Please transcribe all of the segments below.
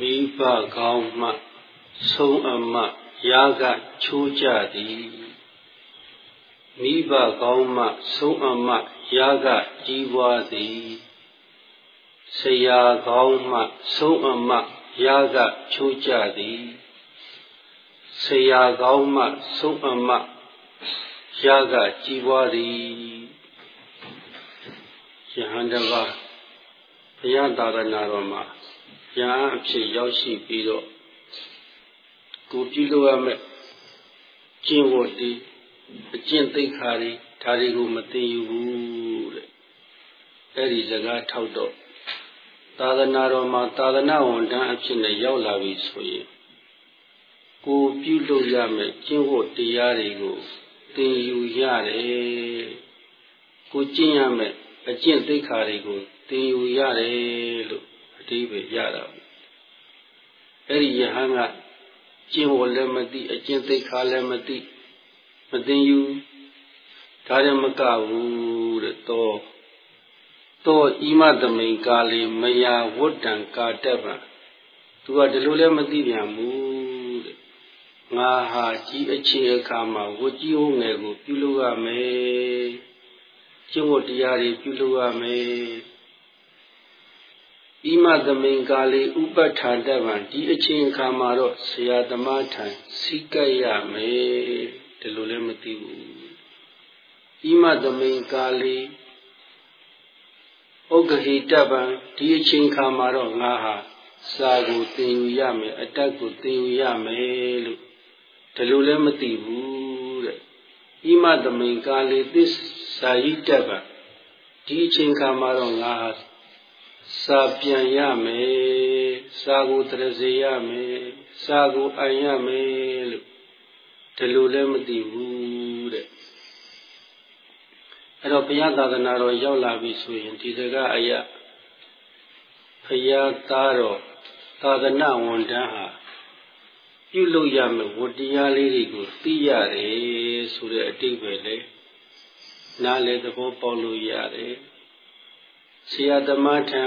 မိဘကောင်းမှဆုံးအမရာဂချိုးကြသည်မိဘကောင်းမှဆုံးအမရာဂကြီးပွားသည်ဆရာကောင်းမှဆုံးအမရာဂချိုးကြသည်ဆရာကောင်းမှဆုံးအမရာဂကြီးပွားသည်ယဟန်တပါဘုရားသာသနာတော်မှာ ယဟန်အဖြစ်ရောက်ရှိပြီးတော့ကိုပြုလို့ရမယ်ကျင့်ဝတ်ဒီအကျင့်သိက္ခာတွေဒါတွေကိုမသိယူဘူးတဲ့အဲ့ဒီစကားထောက်တော့သာသနာတော်မှာသာသနာဝန်ထမ်းအဖြစ်နဲ့ရောက်လာပြီဆိုရင်ကိုပြုလို့ရမယ်ကျင့်ဝတ်တရားတွေကိုသင်ယူရတယ်ကိုကျင့်ရမယ်အကျင့်သိက္ခာတွေကိုသင်ယူရတယ်လို့အ တိပ္ပယ်ရတာအဲ့ဒီယဟန်ကကျင့်ဝတ်လည်းမသိအကျင့်သိက္ခာလည်းမသိမသိယူဒါလည်းမကဘူးတဲ့တော့တော့ဤမသမိန်ကာလီမယာဝတ္တံကာတက်ပါသူကဒီလိုလည်းမသိပြန်ဘူးတဲ့ငါဟာကြီးအခြေအခါမှာဝကြီးဟုတ်ငယ်ကိုပြုလုပ်ရမယ်ကျင့်ဝတ်တရားတွေပြုလုပ်ရမယ် ဤမသမိန်ကာလီဥပဋ္ဌာတဗံဒီအချိန်အခါမှာတော့ဆရာသမားထံစိတ်ကပ်ရမယ်ဒီလိုလည်းမသိဘူးဤမသမိန်ကာလီဥက္ကဟိတဗံဒီအချိန်ခါမှာတော့ငါဟာစာကိုသင်ယူရမယ်အတတ်ကိုသင်ယူရမယ်လို့ဒီလိုလည်းမသိဘူးတဲ့ဤမသမိန်ကာလီသစ္စာဟိတဗံဒီအချိန်ခါမှာတော့ငါဟာ စာပြန်ရမယ်စာကိုတရစေရမယ်စာကိုအံရမယ်လို့ဒီလိုလည်းမသိဘူးတဲ့အဲ့တော့ဘုရားသာသနာတော်ရောက်လာပြီဆိုရင်ဒီစကားအရာဘုရားသားတော်သာသနာဝန်တန်းဟာပြုလုပ်ရမယ့်ဝတ္တရားလေးတွေကိုသိရတယ်ဆိုတဲ့အတိတ်ပဲလေနားလေသဘောပေါက်လို့ရတယ် ဆရာသမားထံ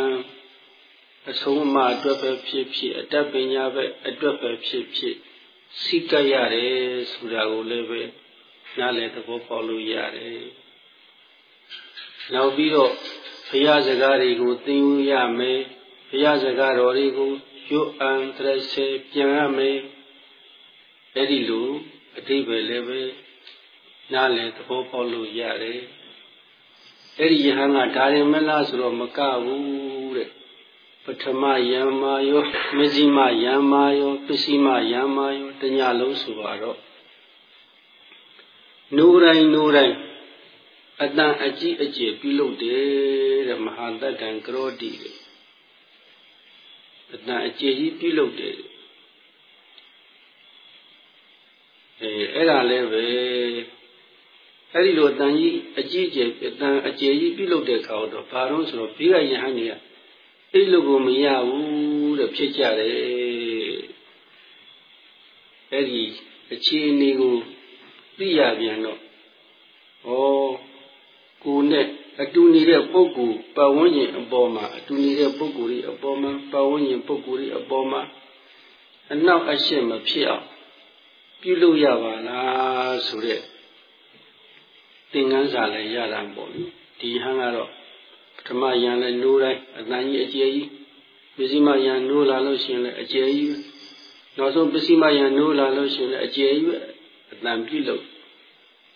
အဆုံးအမအတွက်ပဲဖြစ်ဖြစ်အတတ်ပညာပဲအတွက်ပဲဖြစ်ဖြစ်စိတ်ကရတယ်ဆိုတာကိုလည်းပဲနားလေသဘောပေါက်လို့ရတယ်နောက်ပြီးတော့ဘုရားစကားတွေကိုသင်ယူရမယ်ဘုရားစကားတော်တွေကိုရွတ်အံတရစေပြန်ရမယ်အဲ့ဒီလိုအတိပ္ပယ်လည်းပဲနားလည်သဘောပေါက်လို့ရတယ် အဲ့ဒီယဟန်ကဒါရင်မလားဆိုတော့မကဘူးတဲ့ပထမယံမာယောမဇ္ဈိမယံမာယောပစ္စည်းမယံမာယောတညလုံးဆိုတော့နူတိုင်းနူတိုင်းအတန်အကြီးအကျယ်ပြုလုပ်တယ်တဲ့မဟာတတ္တံကရောတိတဲ့အတန်အကျယ်ကြီးပြုလုပ်တယ်အဲအဲ့ဒါလည်းပဲ အဲ့ဒီလိုအတန်ကြီးအကြီးအကျယ်အတန်အကျယ်ကြီးပြုလုပ်တဲ့ခါတော့ဘာလို့ဆိုတော့ဘေးကယဟန်ကြီးကအဲ့လိုကိုမရဘူးတဲ့ဖြစ်ကြတယ်အဲ့ဒီအခြေအနေကိုသိရပြန်တော့ဩကိုနဲ့အတူနေတဲ့ပုဂ္ဂိုလ်ပတ်ဝန်းကျင်အပေါ်မှာအတူနေတဲ့ပုဂ္ဂိုလ်တွေအပေါ်မှာပတ်ဝန်းကျင်ပုဂ္ဂိုလ်တွေအပေါ်မှာအနောက်အရှက်မဖြစ်အောင်ပြုလုပ်ရပါလားဆိုတဲ့ သင်္ကန်းစာလည်းရတာပေါ့လေဒီဟန်ကတော့ပထမယံလည်းနိုးတိုင်းအတန်ကြီးအကျယ်ကြီးပစ္စည်းမယံနိုးလာလို့ရှိရင်လည်းအကျယ်ကြီးနောက်ဆုံးပစ္စည်းမယံနိုးလာလို့ရှိရင်လည်းအကျယ်ကြီးပဲအတန်ပြည့်လို့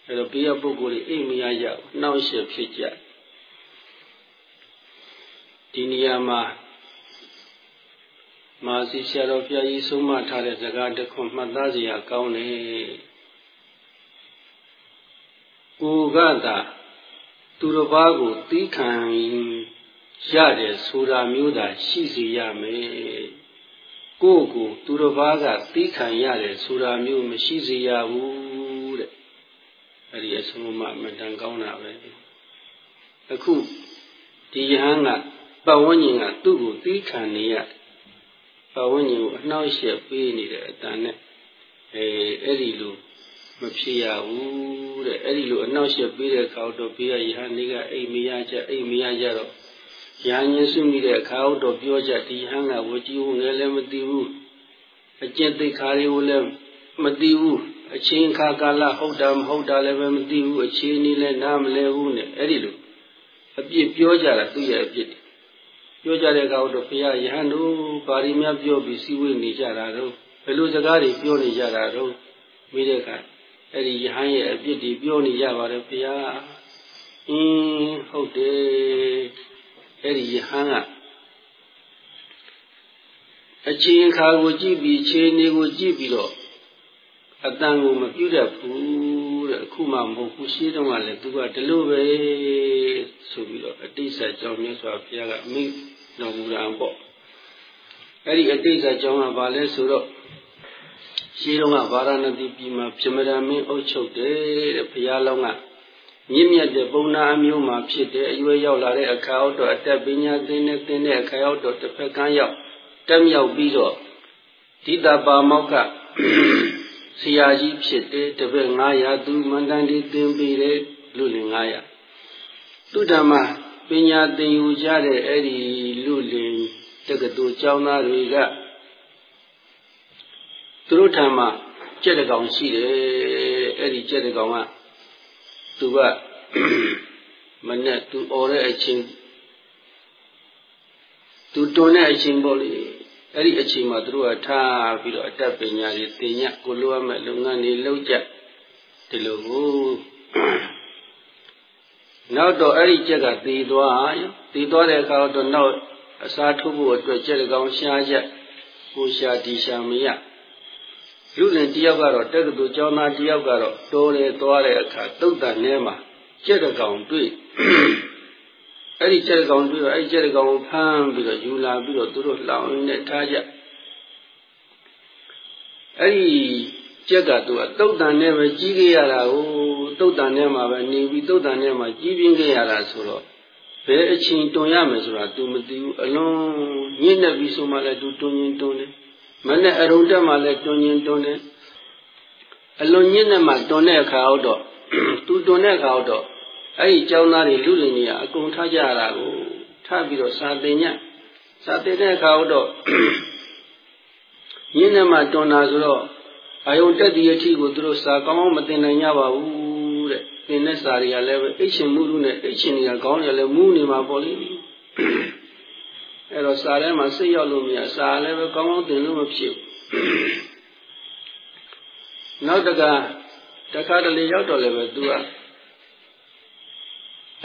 အဲ့တော့ဘေးကပုဂ္ဂိုလ်တွေအိမ်မရကြဘူးနှောင့်ယှက်ဖြစ်ကြဒီနေရာမှာမာစီဆရာတော်ဘုရားကြီးဆုံးမထားတဲ့စကားတစ်ခုမှတ်သားစရာကောင်းတယ် ကိုကသာသူတစ်ပါးကိုသီးခံရတယ်ဆိုတာမျိုးသာရှိစေရမယ်ကိုကိုသူတစ်ပါးကသီးခံရတယ်ဆိုတာမျိုးမရှိစေရဘူးအဲ့ဒီအဆုံးအမအမတန်ကောင်းတာပဲအခုဒီယဟန်ကပတ်ဝန်းကျင်ကသူ့ကိုသီးခံနေရပတ်ဝန်းကျင်ကိုအနှောက်အယှက်ပေးနေတဲ့အတန်နဲ့အဲအဲ့ဒီလို မဖြစ်ရဘူးတဲ့အဲ့ဒီလိုအနှောက်အယှက်ပေးတဲ့အခါတော့ဘေးကယဟန်လေးကအိမ်မရကြအိမ်မရကြတော့ယညာဉဉ်စုမိတဲ့အခါတော့ပြောကြဒီဟန်ကဝကြီးဝငယ်လည်းမသိဘူးအကျင့်သိခါတွေကိုလည်းမသိဘူးအချိန်ခါကာလဟုတ်တာမဟုတ်တာလည်းပဲမသိဘူးအချိန်နည်းလည်းနားမလဲဘူးနဲ့အဲ့ဒီလိုအပြစ်ပြောကြတာသူ့ရဲ့အပြစ်ပြောကြတဲ့အခါတော့ဘုရားယဟန်တို့ပါရီများပြောပြီးစီဝေးနေကြတာတော့ဘယ်လိုစကားတွေပြောနေကြတာတော့မိတဲ့အခါ အဲ့ဒီယဟန်ရဲ့အပြစ်တွေပြောနေကြပါတယ်ဘုရားအင်းဟုတ်တယ်အဲ့ဒီယဟန်ကအချိန်အခါကိုကြည့်ပြီးခြေနေကိုကြည့်ပြီးတော့အတန်ကိုမပြုတ်တတ်ဘူးတဲ့အခုမှမဟုတ်ဘူးရှင်းတော့ကလည်းသူကဒီလိုပဲဆိုပြီးတော့အတိတ်ဆက်ကြောင်းမြတ်စွာဘုရားကအမိတော်မူတာပေါ့အဲ့ဒီအတိတ်ဆက်ကြောင်းကဘာလဲဆိုတော့ ရှင်းတော့ကဗာရာဏသီပြည်မှာပြမရမင်းအုပ်ချုပ်တယ်တဲ့ဘုရားလောင်းကမြင့်မြတ်တဲ့ပုံနာအမျိုးမှာဖြစ်တဲ့အရွယ်ရောက်လာတဲ့အခါအောက်တော့အတက်ပညာသင်တဲ့သင်တဲ့အခါအောက်တော့တစ်ဖက်ကန်းရောက်တက်မြောက်ပြီးတော့ဒီတပါမောက္ခဆရာကြီးဖြစ်တယ်တပည့်900သူမန္တန်ဒီသင်ပေးတယ်လူလင်900သူဓမ္မပညာသင်ယူကြတဲ့အဲ့ဒီလူလင်တက္ကသိုလ်ကျောင်းသားတွေက သူတို့ထံမှာကြက်တကောင်ရှိတယ်အဲ့ဒီကြက်တကောင်ကသူကမနဲ့သူអော်တဲ့အချိန်သူတွန်းတဲ့အချိန်ပေါ့လေအဲ့ဒီအချိန်မှာသူတို့ကထားပြီးတော့အတတ်ပညာတွေသင်ညကိုလိုရမဲ့လုပ်ငန်းတွေလုပ်ကြဒီလိုကိုနောက်တော့အဲ့ဒီကြက်ကသေသွားသေသွားတဲ့အခါတော့နောက်အစားထိုးဖို့အတွက်ကြက်ကောင်ရှားချက်ကိုရှာဒီရှာမရ လူလင်တယောက်ကတော့တက္ကသိုလ်ကျောင်းသားတယောက်ကတော့တိုးလေသွားတဲ့အခါတုတ်တန်ထဲမှာကြက်ကောင်တွေ့အဲ့ဒီကြက်ကောင်တွေ့တော့အဲ့ဒီကြက်ကောင်ကိုဖမ်းပြီးတော့ယူလာပြီးတော့သူတို့လောင်ရင်းနဲ့ထားကြအဲ့ဒီကြက်ကသူကတုတ်တန်နဲ့ပဲကြီးခဲ့ရတာကိုတုတ်တန်ထဲမှာပဲနေပြီးတုတ်တန်ထဲမှာကြီးပြင်းခဲ့ရတာဆိုတော့ဘယ်အချိန်တွန်ရမယ်ဆိုတာ तू မသိဘူးအလွန်ညှိနေပြီဆိုမှလည်း तू တွန်ရင်တွန်တယ် မနဲ့အရုံတက်မှလည်းတွန်ရင်တွန်တယ်အလွန်ညှိနေမှတွန်တဲ့အခါတော့ तू တွန်တဲ့အခါတော့အဲ့ဒီကျောင်းသားတွေလူလင်တွေကအကုန်ထားကြရတာကိုထားပြီးတော့စာသင်ညစာသင်တဲ့အခါတော့ညနေမှတွန်တာဆိုတော့အာယုံတက်ဒီအထိကိုသူတို့စာကောင်းကောင်းမသင်နိုင်ကြပါဘူးတဲ့သင်တဲ့စာတွေကလည်းပဲအိတ်ရှင်မှုလူနဲ့အိတ်ရှင်တွေကကောင်းတယ်လည်းမူးနေမှာပေါ့လေ အဲ့တော့စာထဲမှာစိတ်ရောက်လို့မရစာလည်းပဲကောင်းကောင်းသင်လို့မဖြစ်နောက်တကတခါတလေရောက်တော့လည်းပဲသူက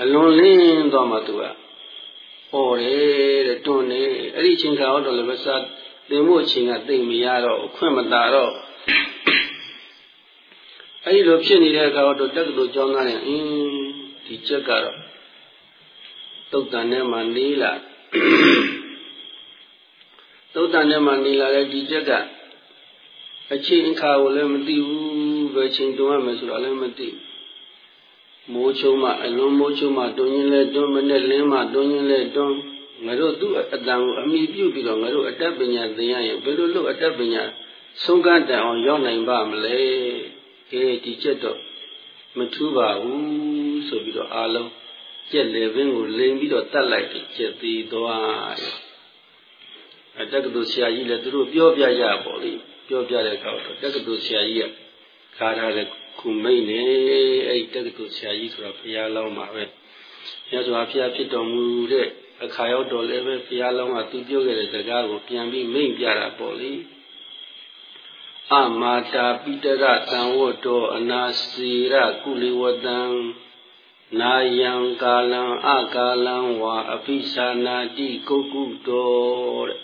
အလွန်လင်းသွားမှသူကဟောတယ်တဲ့တွန်းနေအဲ့ဒီချိန်ခါတော့လည်းပဲစာသင်ဖို့အချိန်ကသိမရတော့ခွင့်မတာတော့အဲ့ဒီလိုဖြစ်နေတဲ့အခါတော့တက္ကသိုလ်ကျောင်းသားတွေအင်းဒီချက်ကတော့တုတ်တန်ထဲမှာနေလာ တုတ်တန်ထဲမှာနေလာတဲ့ဒီချက်ကအချိန်အခါကိုလည်းမသိဘူးဘယ်ချိန်တွန်းရမယ်ဆိုတာလည်းမသိမိုးချုံမှအလွန်မိုးချုံမှတွန်းရင်လဲတွန်းမနဲ့လင်းမှတွန်းရင်လဲတွန်းငါတို့သူ့အတန်ကိုအမိပြုတ်ပြီးတော့ငါတို့အတတ်ပညာသင်ရရင်ဘယ်လိုလုပ်အတတ်ပညာဆုံးကတန်အောင်ရောက်နိုင်ပါမလဲကဲဒီချက်တော့မထူးပါဘူးဆိုပြီးတော့အားလုံး ကျက်လေပင်ကိုလိန်ပြီးတော့တတ်လိုက်တယ်ကျက်သေးသွားတယ်အတက္ကသိုလ်ဆရာကြီးလည်းသူတို့ပြောပြကြပေါ့လေပြောပြတဲ့အခါတော့တက္ကသိုလ်ဆရာကြီးကခါထားတဲ့ခုမိတ်နေအဲ့ဒီတက္ကသိုလ်ဆရာကြီးဆိုတာဘုရားလောင်းပါပဲမြတ်စွာဘုရားဖြစ်တော်မူတဲ့အခါရောက်တော့လည်းပဲဘုရားလောင်းကသူပြောခဲ့တဲ့စကားကိုပြန်ပြီးမိန့်ပြတာပေါ့လေအမာတာပိတရတံဝတ္တောအနာစီရကုလိဝတံ နာယံကာလံအကာလံဝါအပိသနာတိကုတ်ကုတောတဲ့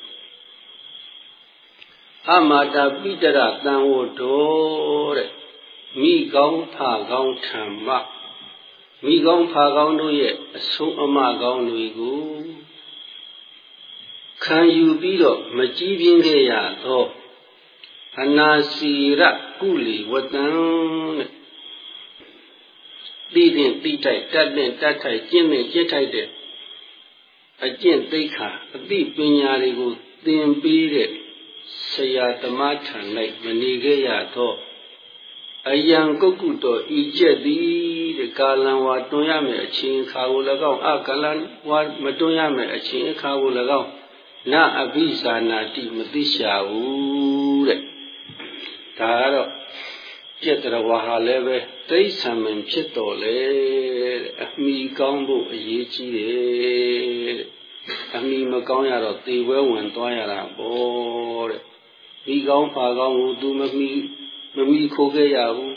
အမာတာပိတရတံဝတ္တောတဲ့မိကောင်းဖကောင်းထံမမိကောင်းဖကောင်းတို့ရဲ့အဆုံးအမကောင်းတွေကိုခံယူပြီးတော့မကြည်ပြင်းခဲ့ရသောအနာစီရကုလီဝတံတဲ့ သိတဲ့သိတိုက်တတ်တဲ့တတ်ထိုက်ကျင့်တဲ့ကျင့်ထိုက်တဲ့အကျင့်သိက္ခာအသိပညာတွေကိုသင်ပေးတဲ့ဆရာသမားထံ၌မနေခဲ့ရသောအယံကုတ်ကုတော်ဤကျက်သည်တဲ့ကာလံဝါတွန်းရမယ်အချင်းအခါကို၎င်းအကာလံဝါမတွန်းရမယ်အချင်းအခါကို၎င်းနအဘိဇာနာတိမသိရှာဘူးတဲ့ဒါကတော့ ပြက်တော်ဝါဟာလည်းပဲတိဋ္ဌံမင်ဖြစ်တော်လေအမိကောင်းဖို့အရေးကြီးတယ်အမိမကောင်းရတော့သေပွဲဝင်သွားရတာပေါ့တဲ့မိကောင်းဖာကောင်းကိုသူမမိမမိခိုးခဲ့ရဘူး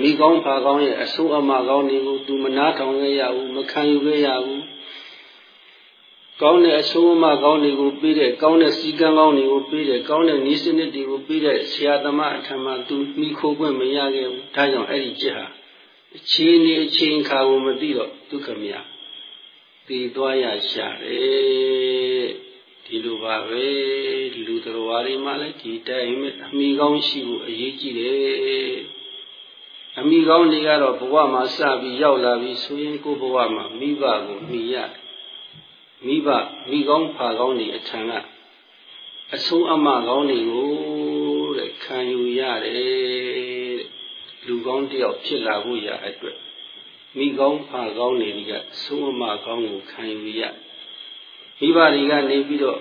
မိကောင်းဖာကောင်းရဲ့အဆိုးအမကောင်းတွေကိုသူမနာထောင်ခဲ့ရဘူးမခံယူခဲ့ရဘူး ကောင်းတဲ့အဆိုးအမကောင်းတွေကိုပြီးတဲ့ကောင်းတဲ့စီကံကောင်းတွေကိုပြီးတဲ့ကောင်းတဲ့ဤစနစ်တွေကိုပြီးတဲ့ဆရာသမားအထံမှာသူမိခိုးခွင့်မရခဲ့ဘူးဒါကြောင့်အဲ့ဒီจิตဟာအချင်းနေအချင်းခါကိုမသိတော့ဒုက္ခမရတည်သွားရရှာတယ်ဒီလိုပါပဲဒီလူတော်ဝါတွေမှလည်းဒီတိုင်းအမိကောင်းရှိဖို့အရေးကြီးတယ်အမိကောင်းတွေကတော့ဘဝမှာစပြီးရောက်လာပြီးဆိုရင်ကိုယ်ဘဝမှာမိဘကိုမိရ မိဘမိကောင်းဖာကောင်းတွေအထံကအဆုံးအမကောင်းတွေကိုတဲ့ခံယူရတယ်လူကောင်းတယောက်ဖြစ်လာဖို့ရအတွက်မိကောင်းဖာကောင်းတွေကအဆုံးအမကောင်းကိုခံယူရမိဘတွေကနေပြီးတော့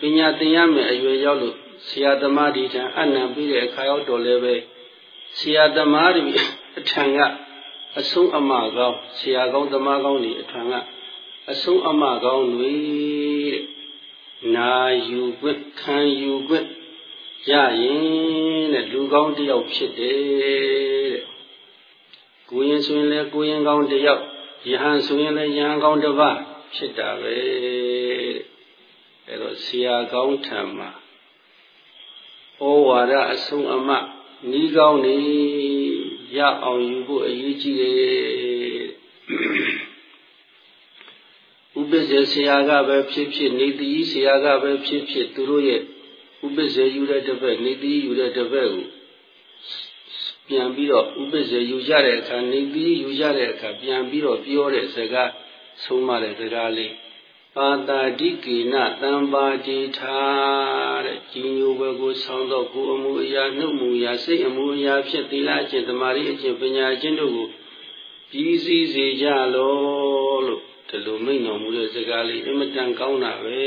ပညာသင်ရမယ်အရွယ်ရောက်လို့ဆရာသမားဒီထံအနံပြီးတဲ့အခါရောက်တော့လည်းပဲဆရာသမားတွေအထံကအဆုံးအမကောင်းဆရာကောင်းသမားကောင်းတွေအထံက အဆုံးအမကောင်းတွေတဲ့နာယူခွင့်ခံယူခွင့်ရရင်တဲ့လူကောင်းတယောက်ဖြစ်တယ်တဲ့ကိုရင်ဆိုရင်လည်းကိုရင်ကောင်းတယောက်ယဟန်ဆိုရင်လည်းယဟန်ကောင်းတစ်ပါးဖြစ်တာပဲတဲ့အဲတော့ဆရာကောင်းထံမှာဩဝါဒအဆုံးအမနီးကောင်းနေရအောင်ယူဖို့အရေးကြီးတယ်ဥ ပ္ပဇေဆရာကပဲဖြစ်ဖြစ်နေတိဆရာကပဲဖြစ်ဖြစ်သူတို့ရဲ့ဥပ္ပဇေယူတဲ့တစ်ဖက်နေတိယူတဲ့တစ်ဖက်ကိုပြန်ပြီးတော့ဥပ္ပဇေယူကြတဲ့အခါနေတိယူကြတဲ့အခါပြန်ပြီးတော့ပြောတဲ့စကားဆုံးမတဲ့စကားလေးပါတာတိကေနတံပါတိထာတဲ့ကြီးညိုဘွယ်ကိုဆောင်းတော့ကိုအမှုအရာနှုတ်မှုအရာစိတ်အမှုအရာဖြစ်သီလအကျင့်တမာရီအကျင့်ပညာအကျင့်တို့ကိုကြီးစည်းစေကြလောလို့ ဒီလိုမိန့်တော်မူတဲ့စကားလေးအင်မတန်ကောင်းတာပဲ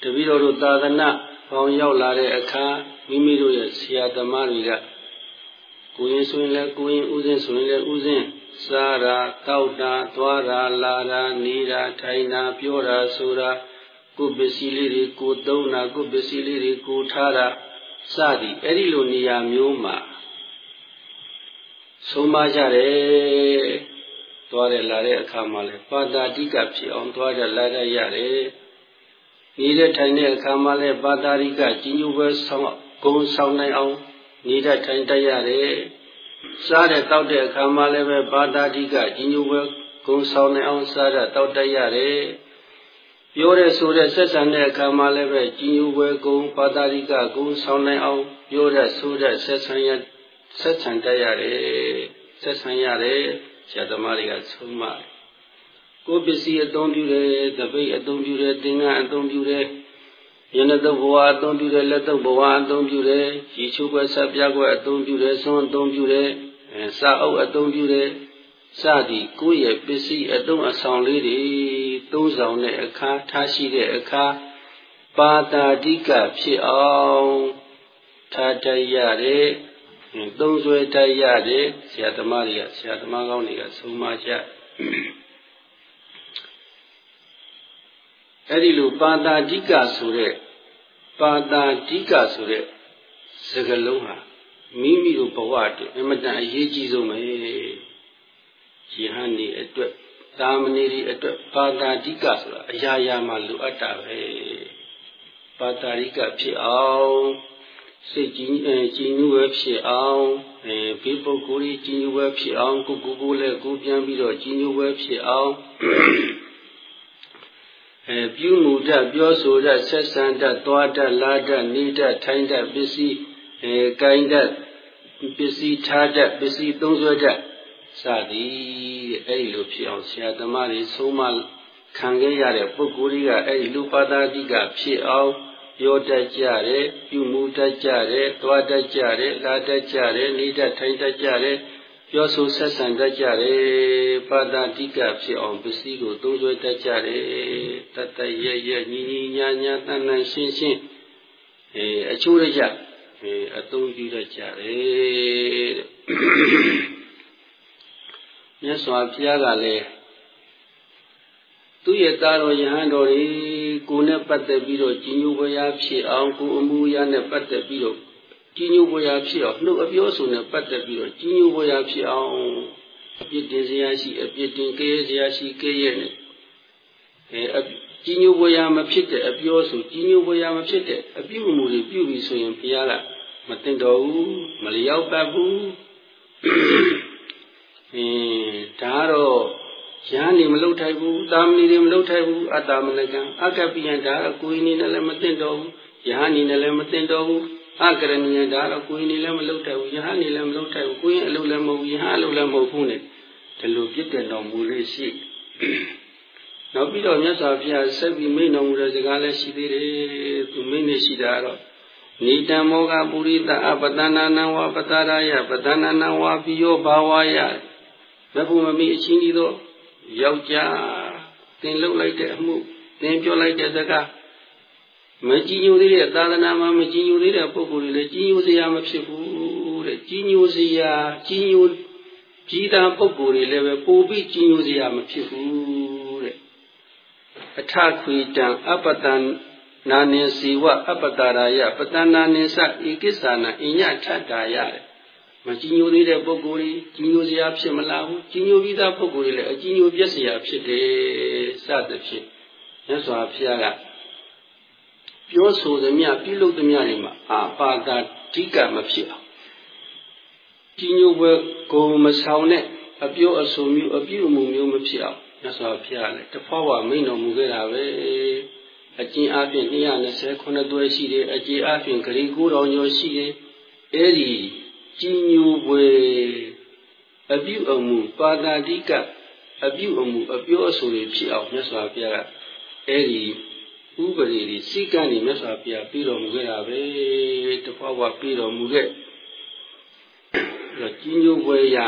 တပည့်တော်တို့သာသနာပေါင်းရောက်လာတဲ့အခါမိမိတို့ရဲ့ဆရာသမားတွေကကိုရင်ဆိုရင်လည်းကိုရင်ဥစဉ်ဆိုရင်လည်းဥစဉ်စားတာတောက်တာသွားတာလာတာနေတာထိုင်တာပြောတာဆိုတာကိုပစ္စည်းလေးတွေကိုသုံးတာကိုပစ္စည်းလေးတွေကိုထားတာစသည်အဲ့ဒီလိုနေရာမျိုးမှာ ဆုံးမကြတယ်သွားတယ်လာတဲ့အခါမှာလည်းပါတာတိကဖြစ်အောင်သွားတယ်လာတယ်ရတယ်နေတဲ့ထိုင်တဲ့အခါမှာလည်းပါတာရိကကြီးညိုပဲဆောင်ဂုံဆောင်နိုင်အောင်နေတဲ့ထိုင်တတ်ရတယ်စားတဲ့တောက်တဲ့အခါမှာလည်းပဲပါတာတိကကြီးညိုပဲဂုံဆောင်နိုင်အောင်စားတဲ့တောက်တတ်ရတယ်ပြောတဲ့ဆိုတဲ့ဆက်ဆံတဲ့အခါမှာလည်းပဲကြီးညိုပဲဂုံပါတာရိကဂုံဆောင်နိုင်အောင်ပြောတဲ့ဆိုတဲ့ဆက်ဆံရ ဆက်ဆံတတ်ရတယ်ဆက်ဆံရတယ်ဆရာသမားတွေကဆုံးမကိုပစ္စည်းအသုံးပြုတယ်တပိတ်အသုံးပြုတယ်သင်္ကန်းအသုံးပြုတယ်ယနတုဘဝအသုံးပြုတယ်လက်တုဘဝအသုံးပြုတယ်ရီချိုးပွဲဆက်ပြကွက်အသုံးပြုတယ်ဆွမ်းအသုံးပြုတယ်စာအုပ်အသုံးပြုတယ်စသည်ကိုယ့်ရဲ့ပစ္စည်းအသုံးအဆောင်လေးတွေသုံးဆောင်တဲ့အခါထားရှိတဲ့အခါပါတာဓိကဖြစ်အောင်ထားတတ်ရတယ် သုံးဆွဲတတ်ရတယ်ဆရာသမားတွေကဆရာသမားကောင်းတွေကဆုံးမကြအဲ့ဒီလိုပါတာဓိကဆိုတဲ့ပါတာဓိကဆိုတဲ့စကားလုံးဟာမိမိတို့ဘဝတည်းအမတန်အရေးကြီးဆုံးပဲယဟန်နေအတွက်သာမဏေတွေအတွက်ပါတာဓိကဆိုတာအရာရာမှာလိုအပ်တာပဲပါတာဓိကဖြစ်အောင် စိတ်ကြီးအဲကြီးညူပဲဖြစ်အောင်အဲဘေးပုဂ္ဂိုလ်ကြီးကြီးညူပဲဖြစ်အောင်ကိုကိုကိုလည်းကိုပြန်ပြီးတော့ကြီးညူပဲဖြစ်အောင်အဲပြုမှုတတ်ပြောဆိုတတ်ဆက်ဆံတတ်သွားတတ်လာတတ်နေတတ်ထိုင်တတ်ပစ္စည်းအဲကိုင်တတ်ပစ္စည်းထားတတ်ပစ္စည်းသုံးစွဲတတ်စသည်တဲ့အဲဒီလိုဖြစ်အောင်ဆရာသမားတွေဆုံးမခံခဲ့ရတဲ့ပုဂ္ဂိုလ်တွေကအဲဒီလူပါတာတိကဖြစ်အောင် ပြောတတ်ကြတယ်ပြုမှုတတ်ကြတယ်သွားတတ်ကြတယ်လာတတ်ကြတယ်နေတတ်ထိုင်တတ်ကြတယ်ပြောဆိုဆက်ဆံတတ်ကြတယ်ပါတာတိကဖြစ်အောင်ပစ္စည်းကိုသုံးဆွဲတတ်ကြတယ်တတ်တရရညီညီညာညာတန်တန်ရှင်းရှင်းအဲအချိုးရကြအဲအသုံးပြုတတ်ကြတယ်တဲ့မြတ်စွာဘုရားကလည်းသူ့ရဲ့သားတော်ယဟန်တော်တွေ ကိုနဲ့ပတ်သက်ပြီးတော့ကြီးညိုပွေရာဖြစ်အောင်ကိုအမှုရာနဲ့ပတ်သက်ပြီးတော့ကြီးညိုပွေရာဖြစ်အောင်နှုတ်အပြောဆိုနဲ့ပတ်သက်ပြီးတော့ကြီးညိုပွေရာဖြစ်အောင်အပြစ်တင်စရာရှိအပြစ်တင်ကြဲစရာရှိကြဲရဲ့နဲ့အဲကြီးညိုပွေရာမဖြစ်တဲ့အပြောဆိုကြီးညိုပွေရာမဖြစ်တဲ့အပြုအမူတွေပြုပြီးဆိုရင်ဘုရားကမတင်တော်ဘူးမလျောက်ပတ်ဘူးအင်းဒါတော့ ရဟန်းနေမလုထိုက်ဘူးသာမဏေတွေမလုထိုက်ဘူးအတ္တမနကံအကပိယံဒါတော့ကိုယ်နေနဲ့လည်းမသိတော့ဘူးယဟန်နေနဲ့လည်းမသိတော့ဘူးအကရဏီယံဒါတော့ကိုယ်နေလည်းမလုထိုက်ဘူးယဟန်နေလည်းမလုထိုက်ဘူးကိုယ်ရင်အလုပ်လည်းမဟုတ်ဘူးယဟန်အလုပ်လည်းမဟုတ်ဘူးနဲ့ဒီလိုပြစ်တင်တော်မူလေးရှိနောက်ပြီးတော့မြတ်စွာဘုရားဆက်ပြီးမိန့်တော်မူတဲ့စကားလည်းရှိသေးတယ်သူမိန့်နေရှိတာတော့နိတံမောကပုရိသအပတနာနံဝပတရာယပတနာနံဝပိယောဘာဝယမဘုမမိအချင်းဒီတော့ ယောက်ျားသင်လုပ်လိုက်တဲ့အမှုသင်ပြောလိုက်တဲ့စကားမကြည်ညိုသေးတဲ့သာသနာမှာမကြည်ညိုသေးတဲ့ပုဂ္ဂိုလ်တွေလည်းကြည်ညိုစရာမဖြစ်ဘူးတဲ့ကြည်ညိုစရာကြည်ညိုကြီးတာပုဂ္ဂိုလ်တွေလည်းပဲပိုပြီးကြည်ညိုစရာမဖြစ်ဘူးတဲ့အထခွေတံအပတံနာနေစီဝအပတရာယပတနာနေသဧကိစ္ဆာနာအညထတ္တာယတဲ့ မကြည်ညိုသေးတဲ့ပုဂ္ဂိုလ်ကြီးကြည်ညိုစရာဖြစ်မလာဘူးကြည်ညိုပြီးသားပုဂ္ဂိုလ်တွေလည်းအကြည်ညိုပြည့်စရာဖြစ်တယ်စသဖြင့်မြတ်စွာဘုရားကပြောဆိုသမျှပြုလုပ်သမျှတွေမှာအပါဒာဓိကမဖြစ်အောင်ကြည်ညိုပွဲကိုမဆောင်တဲ့အပြောအဆိုမျိုးအပြုအမူမျိုးမဖြစ်အောင်မြတ်စွာဘုရားလည်းတဖွာဝမိန်တော်မူခဲ့တာပဲအကျဉ်းအပြင်229တွဲရှိတယ်အကျေအပြင်ဂရီ9000ကျော်ရှိတယ်အဲ့ဒီ ကြီးညိုပွေအပြုအမူပါတာတိကအပြုအမူအပြောအဆိုတွေဖြစ်အောင်မြတ်စွာဘုရားကအဲ့ဒီဥပဒေတွေစိတ်ကနေမြတ်စွာဘုရားပြီးတော်မူခဲ့တာပဲတဖွာဖွာပြီးတော်မူခဲ့တော့ကြီးညိုပွေရာ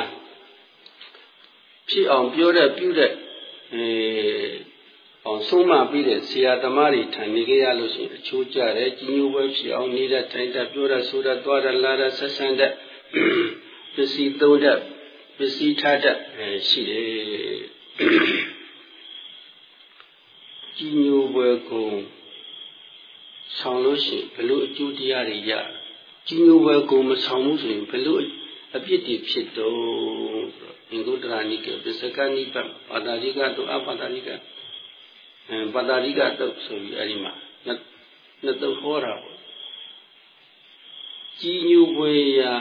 ဖြစ်အောင်ပြောတဲ့ပြုတဲ့အဲအောင်ဆုံးမပြီးတဲ့ဆရာသမားတွေထံနေကြရလို့ရှိရင်အချိုးကျတယ်ကြီးညိုပွဲဖြစ်အောင်နေတဲ့ထိုင်တဲ့ပြောတဲ့ဆိုတဲ့သွားတဲ့လာတဲ့ဆက်ဆံတဲ့ ပစ္စည်းသုံးတဲ့ပစ္စည်းထားတဲ့ရှိတယ်ကြီးညိုပွဲကိုဆောင်လို့ရှိရင်ဘလို့အကျိုးတရားတွေရကြီးညိုပွဲကိုမဆောင်ဘူးဆိုရင်ဘလို့အပြစ်တွေဖြစ်တော့အင်္ဂုတ္တရာနိကေပစ္စကနိပတ်ပါတာရိကတော့အပါတာရိကအဲပါတာရိကတုတ်ဆိုပြီးအဲ့ဒီမှာနှစ်တုတ်ဟောတာပေါ့ကြီးညိုပွဲရာ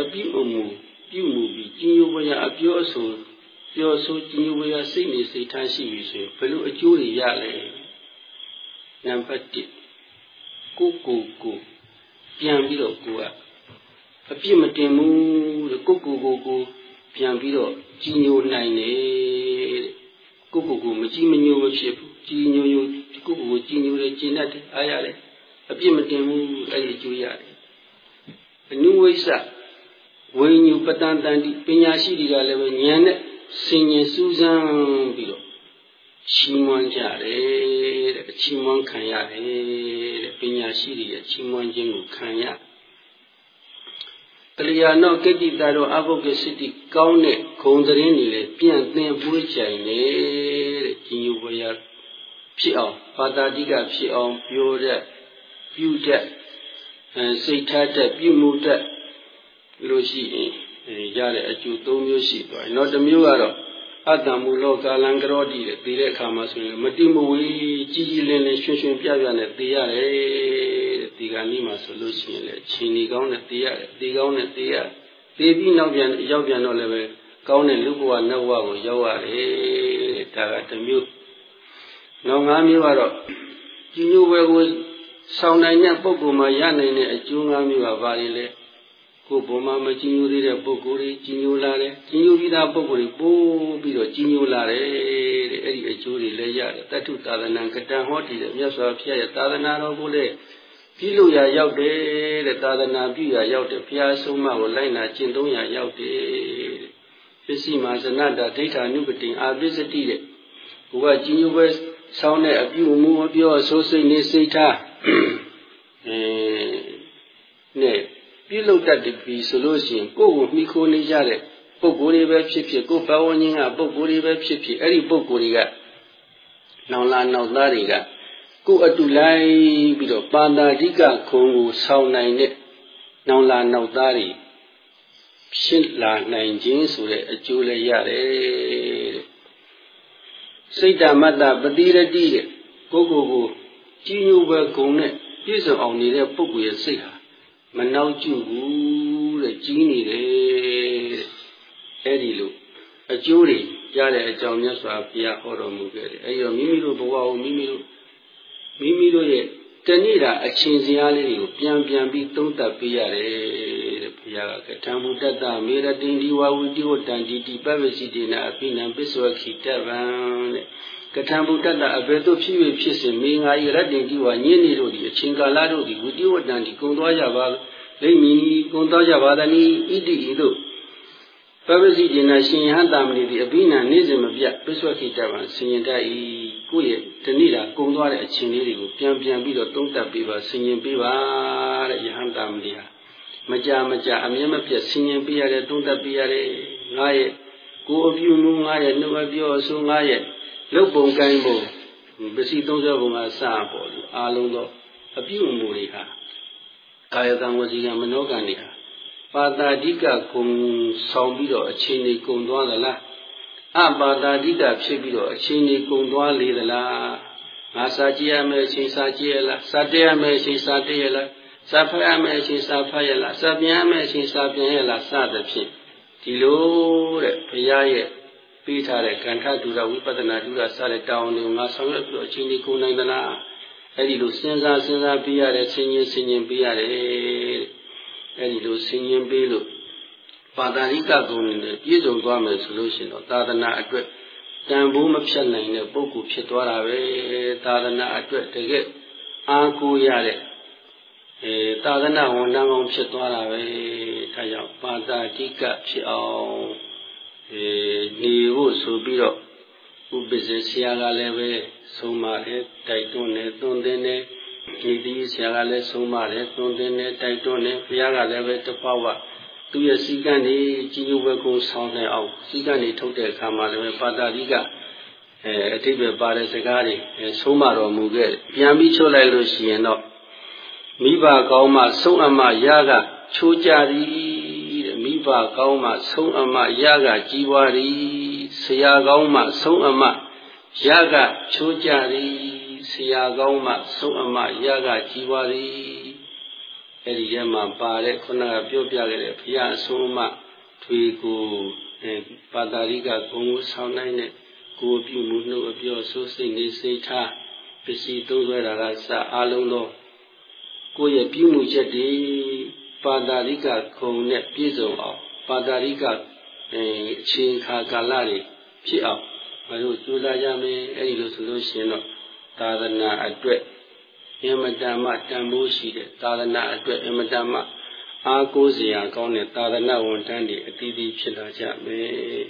အပြုအမူပြုမှုပြီးကြီးညိုပွဲရာအပြောအဆိုပြောဆိုကြီးညိုပွဲရာစိတ်နေစိတ်ထားရှိပြီဆိုရင်ဘယ်လိုအကျိုးတွေရလဲနံပါတ်1ကိုကိုကိုပြန်ပြီးတော့ကိုကအပြစ်မတင်ဘူးတဲ့ကိုကိုကိုကိုပြန်ပြီးတော့ကြီးညိုနိုင်တယ်ကိုကိုကိုမကြီးမညိုမဖြစ်ဘူးကြီးညိုညိုကိုကိုကိုကြီးညိုတယ်ကျင့်တတ်တယ်အားရတယ်အပြစ်မတင်ဘူးအဲ့ဒီအကျိုးရတယ်အနုဝိစ္စ ဝိညုပတန်တန်တိပညာရှိတွေကလည်းပဲဉာဏ်နဲ့ဆင်ញင်စူးစမ်းပြီးတော့ချီးမွမ်းကြတယ်တဲ့ချီးမွမ်းခံရတယ်တဲ့ပညာရှိတွေရဲ့ချီးမွမ်းခြင်းကိုခံရကလျာဏောကိတ္တိတာရောအဘုတ်ကစိတ္တိကောင်းတဲ့ဂုံသတင်းတွေလည်းပြန့်သင်ပွေးချင်နေတဲ့ကြီးညိုဝရဖြစ်အောင်ပါတာတိကဖြစ်အောင်ပြောတဲ့ပြုတဲ့စိတ်ထားတဲ့ပြုမှုတဲ့ လို့ရှိရင်ရတဲ့အကျိုး၃မျိုးရှိသွားတယ်။နောက်တစ်မျိုးကတော့အတ္တမူလောကာလံကရောတိတဲ့သိတဲ့အခါမှာဆိုရင်မတိမဝေးကြီးကြီးလင်းလင်းရွှင်ရွှင်ပြပြနဲ့သိရတယ်တဲ့ဒီကနေ့မှာဆိုလို့ရှိရင်လည်းခြေနေကောင်းနဲ့သိရတယ်သိကောင်းနဲ့သိရသိပြီးနောက်ပြန်ရောက်ပြန်တော့လည်းပဲကောင်းတဲ့လူဘဝနတ်ဘဝကိုရောက်ရတယ်ဒါကတစ်မျိုးနောက်ငါးမျိုးကတော့ကြီးညိုဘွယ်ကိုဆောင်နိုင်တဲ့ပုဂ္ဂိုလ်မှာရနိုင်တဲ့အကျိုးငါးမျိုးကဘာတွေလဲ ကိုယ်ပေါ်မှာမကြည်ညိုသေးတဲ့ပုဂ္ဂိုလ်တွေကြည်ညိုလာတယ်ကြည်ညိုပြီးသားပုဂ္ဂိုလ်တွေပိုးပြီးတော့ကြည်ညိုလာတယ်တဲ့အဲ့ဒီအကျိုးတွေလည်းရတယ်တတ္ထုသာသနာကတံဟောတည်တဲ့မြတ်စွာဘုရားရဲ့သာသနာတော်ကိုလည်းပြုလို့ရရောက်တယ်တဲ့သာသနာပြုရရောက်တယ်ဘုရားဆုံးမကိုလိုက်နာကျင့်သုံးရရောက်တယ်တဲ့ပစ္စည်းမာဇနတာဒိဋ္ဌာနုပတိအာပစ္စတိတဲ့ဘုရားကြည်ညိုပဲဆောင်းတဲ့အပြုအမူအပြောအဆိုးစိတ်နေစိတ်ထားအဲနဲ့ ပြုလုပ်တတ်ပြီဆိုလို့ရှိရင်ကိုယ့်ကိုမိခိုးနေကြတဲ့ပုဂ္ဂိုလ်တွေပဲဖြစ်ဖြစ်ကိုယ်ဘဝဉ္ဇင်းကပုဂ္ဂိုလ်တွေပဲဖြစ်ဖြစ်အဲ့ဒီပုဂ္ဂိုလ်တွေကနောင်လာနောက်သားတွေကကိုယ်အတူလိုက်ပြီးတော့ပါဏာတိကခုံကိုဆောင်းနိုင်တဲ့နောင်လာနောက်သားတွေဖြစ်လာနိုင်ခြင်းဆိုတဲ့အကျိုးလည်းရတယ်တဲ့စိတ်တမတ္တပတိရတိတဲ့ကိုယ်ကိုယ်ကိုကြီးညိုပဲဂုံနဲ့ပြည့်စုံအောင်နေတဲ့ပုဂ္ဂိုလ်ရဲ့စိတ်ဟာ မနောက်ကျဘူးတဲ့ကြီးနေတယ်တဲ့အဲ့ဒီလိုအကျိုးတွေရတဲ့အကြောင်းမြတ်စွာဘုရားဟောတော်မူခဲ့တယ်အဲ့တော့မိမိတို့ဘဝကိုမိမိတို့မိမိတို့ရဲ့ တဏိတာအချင်းစရာလေးတွေကိုပြန်ပြန်ပြီးသုံးသပ်ပေးရတယ်တဲ့ဘုရားကကထံမူတတ္တမေရတိန်ဒီဝဝိတိဝတံဒီတိပပ္ပစီတေနာအပိနံပစ္စောခိတဗံတဲ့ကထံဘုဒ္ဓတအဘယ်သို့ဖြစ်၍ဖြစ်စဉ်မေငါဤရတ္တိတိဝညင်းနေတို့ဒီအချိန်ကာလတို့ဒီဝိတိဝတံဒီကုံသွားကြပါလိမ့်မည်ကုံသွားကြပါသနည်းဣတိဤတို့ပပ္ပစီတေနာရှင်ယဟတာမဏိဒီအပိနံနေစဉ်မပြတ်ပစ္စောခိတဗံဆင်ရင်တတ်၏ ကိုယ့်ရဲ့တဏိတာကုံသွားတဲ့အချိန်လေးတွေကိုပြန်ပြန်ပြီးတော့သုံးသပ်ပေးပါဆင်ရင်ပေးပါတဲ့ယဟန်တာမဏိဟာမကြမကြအမြဲမပြတ်ဆင်ရင်ပေးရတယ်သုံးသပ်ပေးရတယ်ငါရဲ့ကိုယ်အပြုမူငါရဲ့နှုတ်အပြောအဆိုငါရဲ့လုတ်ပုံကိုင်းပုံပစ္စည်းသုံးစွဲပုံကစပေါ်လို့အာလုံးသောအပြုအမူတွေဟာကာယကံဝစီကံမနောကံတွေဟာပါတာဓိကကုံဆောင်ပြီးတော့အချိန်ကြီးကုံသွားသလား အပါတာဓိကဖြစ်ပြီးတော့အချိန်ကြီးကုံသွားလေသလားငါစာကြည့်ရမယ်အချိန်စာကြည့်ရလားစာတည့်ရမယ်အချိန်စာတည့်ရလားစာဖတ်ရမယ်အချိန်စာဖတ်ရလားစာပြန်ရမယ်အချိန်စာပြန်ရလားစသဖြင့်ဒီလိုတဲ့ဘုရားရဲ့ပေးထားတဲ့ကန္ထဒုရဝိပဿနာဒုရစတဲ့တောင်းတွေကိုငါဆောင်ရွက်ပြီးတော့အချိန်ကြီးကိုနိုင်သလားအဲ့ဒီလိုစဉ်းစားစဉ်းစားပြရတယ်ဆင်ញင်ဆင်ញင်ပြရတယ်အဲ့ဒီလိုဆင်ញင်ပေးလို့ ပါတာရိကကုံနဲ့ပြည့်စုံသွားမယ်ဆိုလို့ရှိရင်တော့သာသနာအတွက်တန်ဖိုးမဖြတ်နိုင်တဲ့ပုဂ္ဂိုလ်ဖြစ်သွားတာပဲသာသနာအတွက်တကယ်အားကိုးရတဲ့အဲသာသနာဝန်ထမ်းကောင်ဖြစ်သွားတာပဲဒါကြောင့်ပါတာတိကဖြစ်အောင်အဲနေဖို့ဆိုပြီးတော့ဥပ္ပဇေဆရာကလည်းပဲဆုံးပါတယ်တိုက်တွန်းတယ်သွန်သင်တယ်ဒီဒီဆရာကလည်းဆုံးပါတယ်သွန်သင်တယ်တိုက်တွန်းတယ်ဘုရားကလည်းပဲတပဝ သူရဲ့စီကံနေကြီးညိုဘက်ကိုဆောင်းနေအောင်စီကံနေထုတ်တဲ့အခါမှာလည်းပါတာတိကအဲအတိပ္ပယ်ပါတဲ့စကားတွေဆုံးမတော်မူခဲ့ပြန်ပြီးချုပ်လိုက်လို့ရှိရင်တော့မိဘကောင်းမှဆုံးအမရကချိုးကြသည်တဲ့မိဘကောင်းမှဆုံးအမရကကြီးပွားသည်ဆရာကောင်းမှဆုံးအမရကချိုးကြသည်ဆရာကောင်းမှဆုံးအမရကကြီးပွားသည် အဲ့ဒီထဲမှာပါတဲ့ခုနကပြောပြခဲ့တဲ့ဘုရားအဆုံးအမထွေကိုပါတာရိကဂုံကိုဆောင်းနိုင်တဲ့ကိုပြုမှုနှုတ်အပြောဆိုစိတ်နေစိတ်ထားပစ္စည်းသုံးဆွဲတာကစအားလုံးသောကိုယ့်ရဲ့ပြုမှုချက်တွေပါတာရိကခုံနဲ့ပြည့်စုံအောင်ပါတာရိကအဲအချိန်ခါကာလတွေဖြစ်အောင်မတို့ကြိုးစားကြမယ်အဲ့ဒီလိုဆိုလို့ရှိရင်တော့သာသနာအတွက် အမတန်မှတန်ဖိုးရှိတဲ့သာသနာအတွက်အမတန်မှအားကိုးစရာကောင်းတဲ့သာသနာဝန်ထမ်းတွေအသီးသီးဖြစ်လာကြမယ်